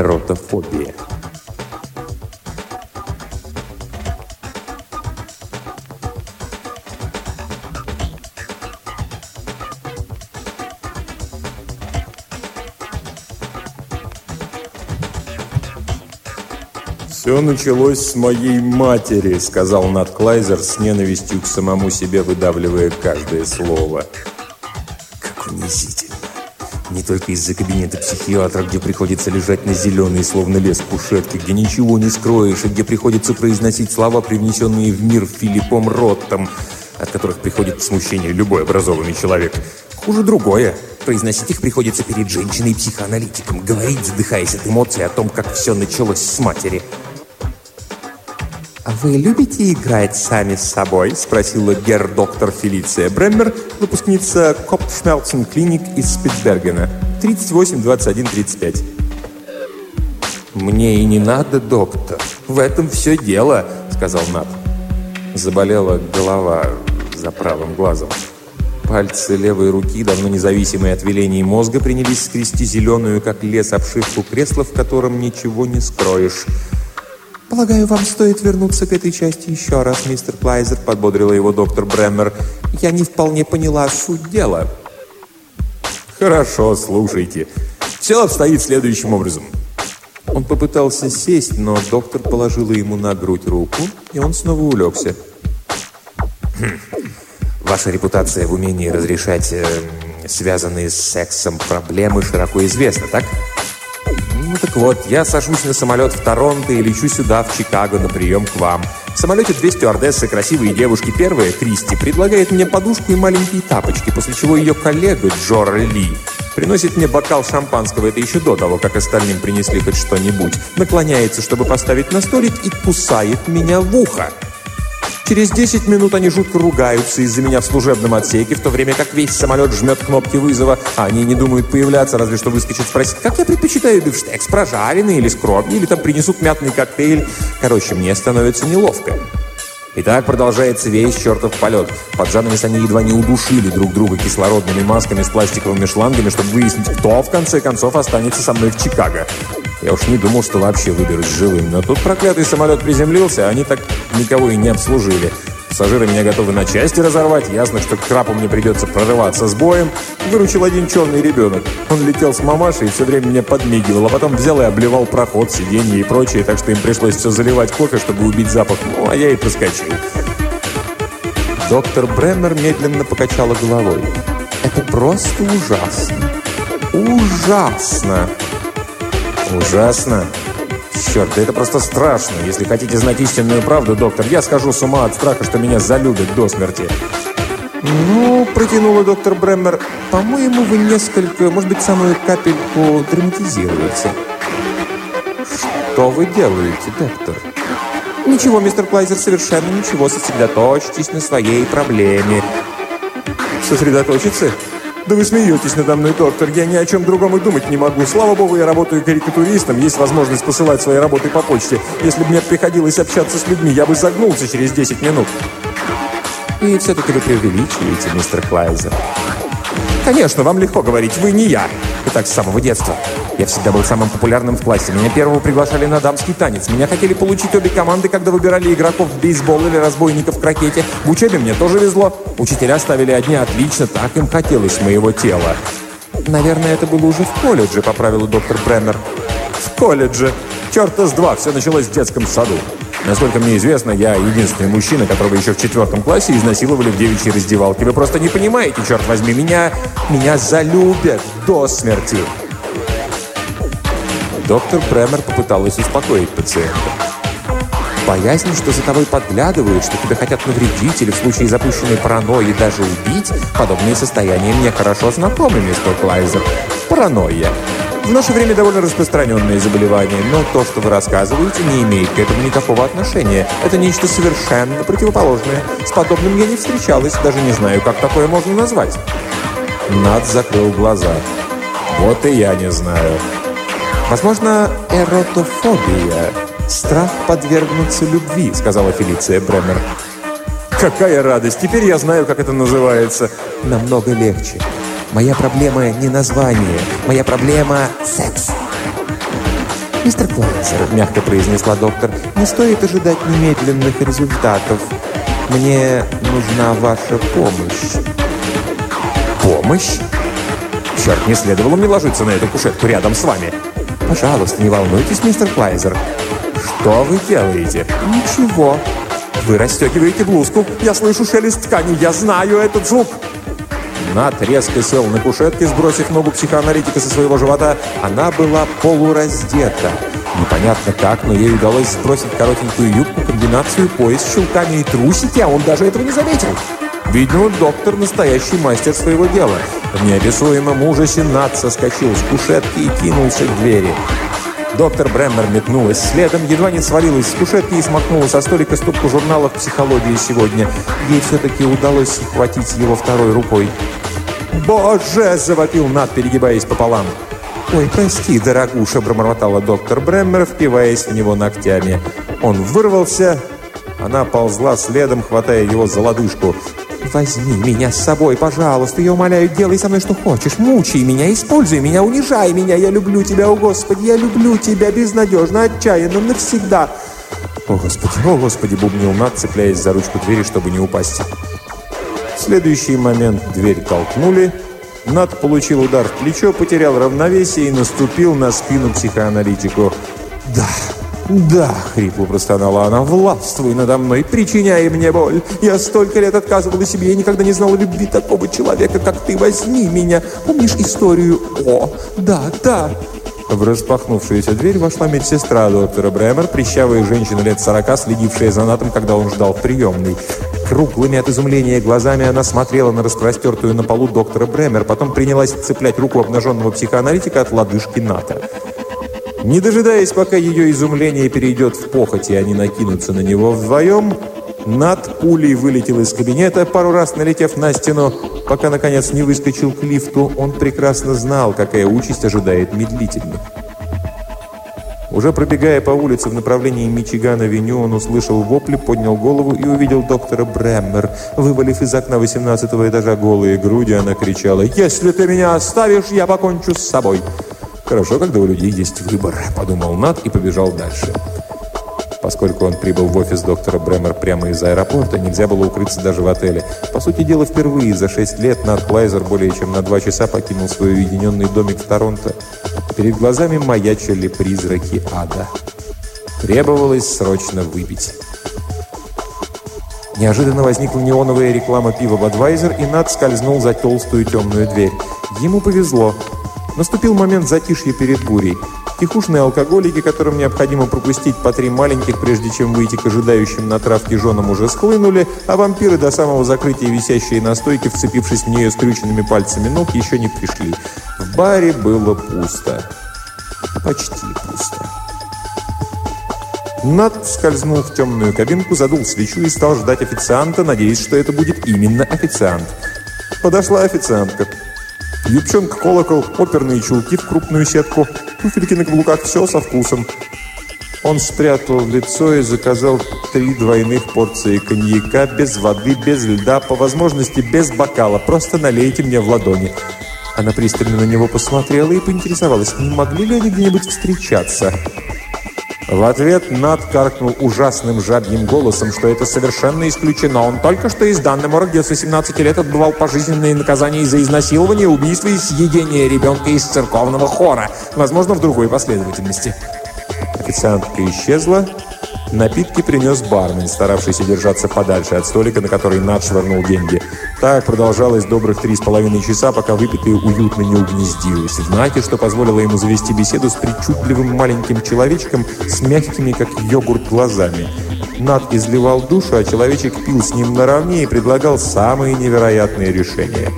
эротофобия. «Все началось с моей матери», — сказал Нат Клайзер с ненавистью к самому себе, выдавливая каждое слово. «Как унизительно! Не только из-за кабинета психиатра, где приходится лежать на зеленый, словно лес кушетки, где ничего не скроешь, и где приходится произносить слова, привнесенные в мир Филиппом Роттом, от которых приходит смущение любой образованный человек. Хуже другое. Произносить их приходится перед женщиной-психоаналитиком, говорить, задыхаясь от эмоций о том, как все началось с матери. «А вы любите играть сами с собой?» – спросила гер-доктор Фелиция Бреммер, выпускница Коптшмелцен клиник из Спицбергена. 38, 21, 35. «Мне и не надо, доктор. В этом все дело», – сказал Нат. Заболела голова за правым глазом. Пальцы левой руки, давно независимые от велений мозга, принялись скрести зеленую, как лес, обшивку кресла, в котором ничего не скроешь. «Полагаю, вам стоит вернуться к этой части еще раз, мистер Плайзер», — подбодрила его доктор Бреммер. «Я не вполне поняла суть дела». «Хорошо, слушайте. Все обстоит следующим образом». Он попытался сесть, но доктор положила ему на грудь руку, и он снова улегся. Хм. Ваша репутация в умении разрешать э, связанные с сексом проблемы широко известна, так? Ну так вот, я сажусь на самолет в Торонто и лечу сюда, в Чикаго, на прием к вам. В самолете две стюардессы, красивые девушки. Первая, Кристи, предлагает мне подушку и маленькие тапочки, после чего ее коллега Джора Ли приносит мне бокал шампанского, это еще до того, как остальным принесли хоть что-нибудь, наклоняется, чтобы поставить на столик и кусает меня в ухо. Через 10 минут они жутко ругаются из-за меня в служебном отсеке, в то время как весь самолет жмет кнопки вызова, а они не думают появляться, разве что выскочат спросить, как я предпочитаю бифштекс, прожаренный или с кровью, или там принесут мятный коктейль. Короче, мне становится неловко. И так продолжается весь чертов полет. Под занавес они едва не удушили друг друга кислородными масками с пластиковыми шлангами, чтобы выяснить, кто в конце концов останется со мной в Чикаго. Я уж не думал, что вообще выберусь живым, но тут проклятый самолет приземлился, а они так никого и не обслужили. Пассажиры меня готовы на части разорвать. Ясно, что к крапу мне придется прорываться с боем. Выручил один черный ребенок. Он летел с мамашей и все время меня подмигивал, а потом взял и обливал проход, сиденье и прочее, так что им пришлось все заливать кофе, чтобы убить запах. Ну, а я и проскочил. Доктор Бреммер медленно покачала головой. «Это просто ужасно! Ужасно!» «Ужасно?» Черт, да это просто страшно. Если хотите знать истинную правду, доктор, я схожу с ума от страха, что меня залюбят до смерти. Ну, протянула доктор Бреммер, по-моему, вы несколько, может быть, самую капельку драматизируете. Что вы делаете, доктор? Ничего, мистер Клайзер, совершенно ничего. Сосредоточьтесь на своей проблеме. Сосредоточиться? «Да вы смеетесь надо мной, доктор. Я ни о чем другом и думать не могу. Слава богу, я работаю карикатуристом. Есть возможность посылать свои работы по почте. Если бы мне приходилось общаться с людьми, я бы загнулся через 10 минут». «И все-таки вы преувеличиваете, мистер Клайзер». «Конечно, вам легко говорить. Вы не я. И так с самого детства. Я всегда был самым популярным в классе. Меня первого приглашали на дамский танец. Меня хотели получить обе команды, когда выбирали игроков в бейсбол или разбойников в крокете. В учебе мне тоже везло. Учителя ставили одни отлично, так им хотелось моего тела. Наверное, это было уже в колледже, поправила доктор Бреммер. В колледже? Черта с два, все началось в детском саду. Насколько мне известно, я единственный мужчина, которого еще в четвертом классе изнасиловали в девичьей раздевалке. Вы просто не понимаете, черт возьми, меня, меня залюбят до смерти. Доктор Бремер попыталась успокоить пациента. Боязнь, что за тобой подглядывают, что тебе хотят навредить или в случае запущенной паранойи даже убить, подобные состояния мне хорошо знакомы, мистер Клайзер. Паранойя. В наше время довольно распространенное заболевание, но то, что вы рассказываете, не имеет к этому никакого отношения. Это нечто совершенно противоположное. С подобным я не встречалась, даже не знаю, как такое можно назвать. Над закрыл глаза. Вот и я не знаю. Возможно, эротофобия. Страх подвергнуться любви, сказала Фелиция Бремер. Какая радость! Теперь я знаю, как это называется. Намного легче. Моя проблема не название. Моя проблема – секс. «Мистер Клайзер», — мягко произнесла доктор, — «не стоит ожидать немедленных результатов. Мне нужна ваша помощь». «Помощь? Черт, не следовало мне ложиться на эту кушетку рядом с вами». «Пожалуйста, не волнуйтесь, мистер Клайзер». «Что вы делаете?» «Ничего». «Вы расстегиваете блузку. Я слышу шелест ткани. Я знаю этот звук». Над резко сел на кушетке, сбросив ногу психоаналитика со своего живота. Она была полураздета. Непонятно как, но ей удалось сбросить коротенькую юбку, комбинацию, пояс с щелками и трусики, а он даже этого не заметил. Видно, доктор настоящий мастер своего дела. В неописуемом ужасе Над соскочил с кушетки и кинулся к двери. Доктор Бреммер метнулась следом, едва не свалилась с кушетки и смахнула со столика стопку журналов «Психология сегодня». Ей все-таки удалось схватить его второй рукой. «Боже!» – завопил Над, перегибаясь пополам. «Ой, прости, дорогуша!» – пробормотала доктор Бреммер, впиваясь в него ногтями. Он вырвался, она ползла следом, хватая его за лодыжку. «Возьми меня с собой, пожалуйста, я умоляю, делай со мной что хочешь, мучай меня, используй меня, унижай меня, я люблю тебя, о Господи, я люблю тебя безнадежно, отчаянно, навсегда!» «О Господи, о Господи!» – бубнил Над, цепляясь за ручку двери, чтобы не упасть. В следующий момент дверь толкнули. Над получил удар в плечо, потерял равновесие и наступил на спину психоаналитику. «Да, да!» — хрипло простонала она. «Властвуй надо мной, причиняй мне боль! Я столько лет отказывала себе и никогда не знала любви такого человека, как ты! Возьми меня! Помнишь историю? О, да, да!» В распахнувшуюся дверь вошла медсестра доктора Бремер, прищавая женщина лет сорока, следившая за Натом, когда он ждал в приемной. Круглыми от изумления глазами она смотрела на распростертую на полу доктора Бремер, потом принялась цеплять руку обнаженного психоаналитика от лодыжки Ната. Не дожидаясь, пока ее изумление перейдет в похоть, и они накинутся на него вдвоем, Над пулей вылетел из кабинета, пару раз налетев на стену, пока, наконец, не выскочил к лифту. Он прекрасно знал, какая участь ожидает медлительных. Уже пробегая по улице в направлении Мичигана-Веню, он услышал вопли, поднял голову и увидел доктора Брэммер. Вывалив из окна 18 этажа голые груди, она кричала «Если ты меня оставишь, я покончу с собой!» «Хорошо, когда у людей есть выбор», — подумал Нат и побежал дальше. Поскольку он прибыл в офис доктора Бремер прямо из аэропорта, нельзя было укрыться даже в отеле. По сути дела, впервые за шесть лет Нат Клайзер более чем на два часа покинул свой уединенный домик в Торонто. Перед глазами маячили призраки ада. Требовалось срочно выпить. Неожиданно возникла неоновая реклама пива «Бадвайзер», и Над скользнул за толстую темную дверь. Ему повезло. Наступил момент затишья перед бурей. Тихушные алкоголики, которым необходимо пропустить по три маленьких, прежде чем выйти к ожидающим на травке женам, уже схлынули, а вампиры до самого закрытия, висящие на стойке, вцепившись в нее скрюченными пальцами ног, еще не пришли. В баре было пусто. Почти пусто. Над скользнул в темную кабинку, задул свечу и стал ждать официанта, надеясь, что это будет именно официант. Подошла официантка. Юбчонка, колокол, оперные чулки в крупную сетку, туфельки на каблуках, все со вкусом. Он спрятал лицо и заказал три двойных порции коньяка, без воды, без льда, по возможности без бокала. Просто налейте мне в ладони. Она пристально на него посмотрела и поинтересовалась, не могли ли они где-нибудь встречаться. В ответ Над каркнул ужасным жабьим голосом, что это совершенно исключено. Он только что из Даннемора, где с 18 лет отбывал пожизненные наказания из-за изнасилования, убийства и съедения ребенка из церковного хора. Возможно, в другой последовательности. Официантка исчезла. Напитки принес бармен, старавшийся держаться подальше от столика, на который Над швырнул деньги. Так продолжалось добрых три с половиной часа, пока выпитые уютно не угнездилось. Знаете, что позволило ему завести беседу с причудливым маленьким человечком с мягкими, как йогурт, глазами. Над изливал душу, а человечек пил с ним наравне и предлагал самые невероятные решения.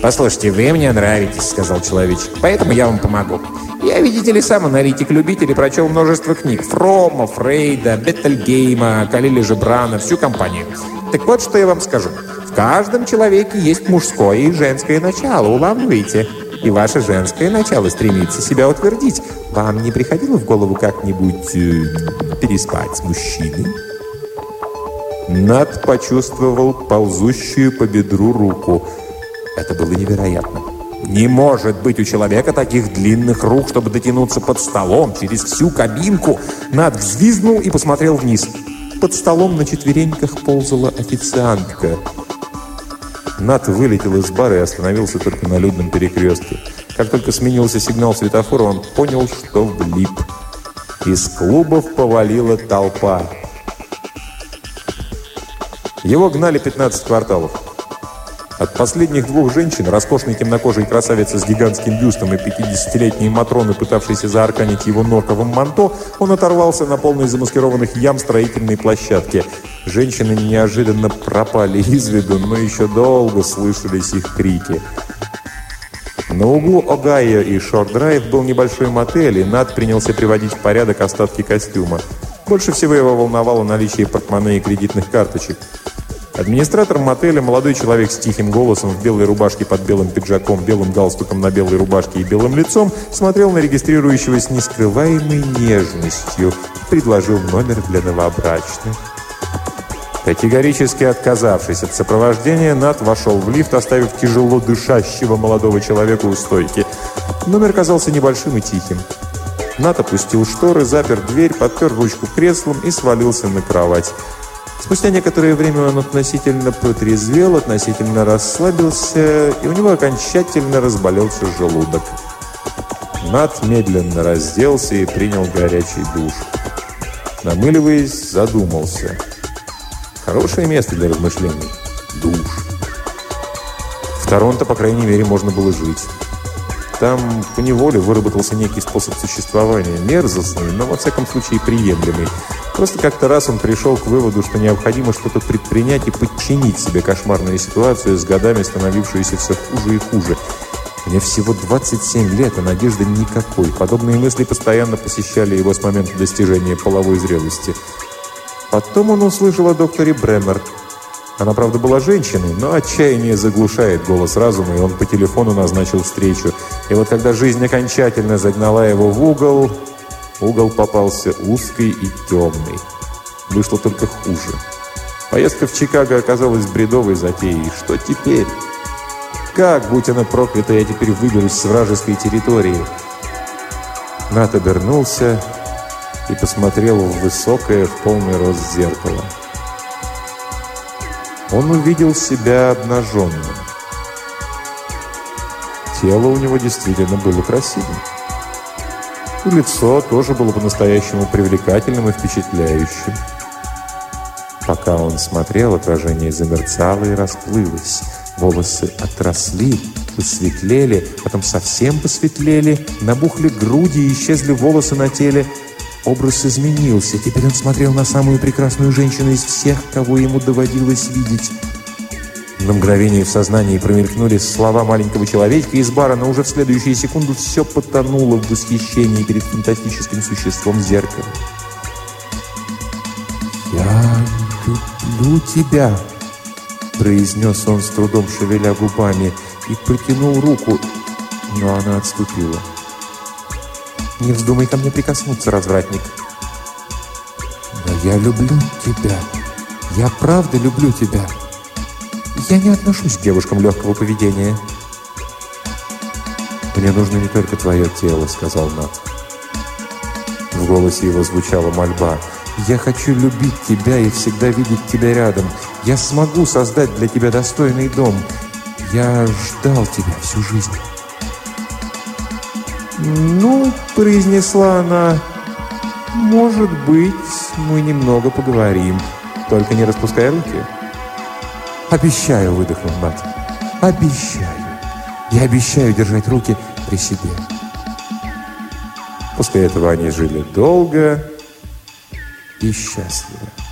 «Послушайте, вы мне нравитесь», — сказал человечек, — «поэтому я вам помогу. Я, видите ли, сам аналитик-любитель и прочел множество книг. Фрома, Фрейда, Беттельгейма, Калили Жебрана, всю компанию. Так вот, что я вам скажу. В каждом человеке есть мужское и женское начало, улавливаете? И ваше женское начало стремится себя утвердить. Вам не приходило в голову как-нибудь э, переспать с мужчиной? Над почувствовал ползущую по бедру руку. Это было невероятно. Не может быть у человека таких длинных рук, чтобы дотянуться под столом через всю кабинку. Над взвизгнул и посмотрел вниз. Под столом на четвереньках ползала официантка. Нат вылетел из бара и остановился только на людном перекрестке. Как только сменился сигнал светофора, он понял, что влип. Из клубов повалила толпа. Его гнали 15 кварталов. От последних двух женщин, роскошной темнокожей красавицы с гигантским бюстом и 50-летней Матроны, пытавшейся заарканить его норковым манто, он оторвался на полной замаскированных ям строительной площадке. Женщины неожиданно пропали из виду, но еще долго слышались их крики. На углу Огайо и Шорт-Драйв был небольшой мотель, и Над принялся приводить в порядок остатки костюма. Больше всего его волновало наличие портмоне и кредитных карточек. Администратор мотеля, молодой человек с тихим голосом, в белой рубашке под белым пиджаком, белым галстуком на белой рубашке и белым лицом, смотрел на регистрирующего с нескрываемой нежностью предложил номер для новобрачных. Категорически отказавшись от сопровождения, Нат вошел в лифт, оставив тяжело дышащего молодого человека у стойки. Номер казался небольшим и тихим. Нат опустил шторы, запер дверь, подпер ручку креслом и свалился на кровать. Спустя некоторое время он относительно протрезвел, относительно расслабился, и у него окончательно разболелся желудок. Над медленно разделся и принял горячий душ. Намыливаясь, задумался. Хорошее место для размышлений. Душ. В Торонто, по крайней мере, можно было жить. Там поневоле выработался некий способ существования, мерзостный, но во всяком случае приемлемый. Просто как-то раз он пришел к выводу, что необходимо что-то предпринять и подчинить себе кошмарную ситуацию, с годами становившуюся все хуже и хуже. Мне всего 27 лет, а надежды никакой. Подобные мысли постоянно посещали его с момента достижения половой зрелости. Потом он услышал о докторе Бремер – она, правда, была женщиной, но отчаяние заглушает голос разума, и он по телефону назначил встречу. И вот когда жизнь окончательно загнала его в угол, угол попался узкий и темный. Вышло только хуже. Поездка в Чикаго оказалась бредовой затеей. Что теперь? Как, будь она проклята, я теперь выберусь с вражеской территории? Нат обернулся и посмотрел в высокое, в полный рост зеркало. Он увидел себя обнаженным. Тело у него действительно было красивым. И лицо тоже было по-настоящему привлекательным и впечатляющим. Пока он смотрел, отражение замерцало и расплылось. Волосы отросли, посветлели, потом совсем посветлели, набухли груди и исчезли волосы на теле – Образ изменился. Теперь он смотрел на самую прекрасную женщину из всех, кого ему доводилось видеть. На мгновение в сознании промелькнули слова маленького человечка из бара, но уже в следующую секунду все потонуло в восхищении перед фантастическим существом зеркала. «Я люблю тебя», — произнес он с трудом, шевеля губами, и протянул руку, но она отступила. Не вздумай ко мне прикоснуться, развратник. Но я люблю тебя. Я правда люблю тебя. Я не отношусь к девушкам легкого поведения. «Мне нужно не только твое тело», — сказал Нат. В голосе его звучала мольба. «Я хочу любить тебя и всегда видеть тебя рядом. Я смогу создать для тебя достойный дом. Я ждал тебя всю жизнь». «Ну, — произнесла она, — может быть, мы немного поговорим, только не распускай руки». «Обещаю», — выдохнул Мат. «Обещаю. Я обещаю держать руки при себе». После этого они жили долго и счастливо.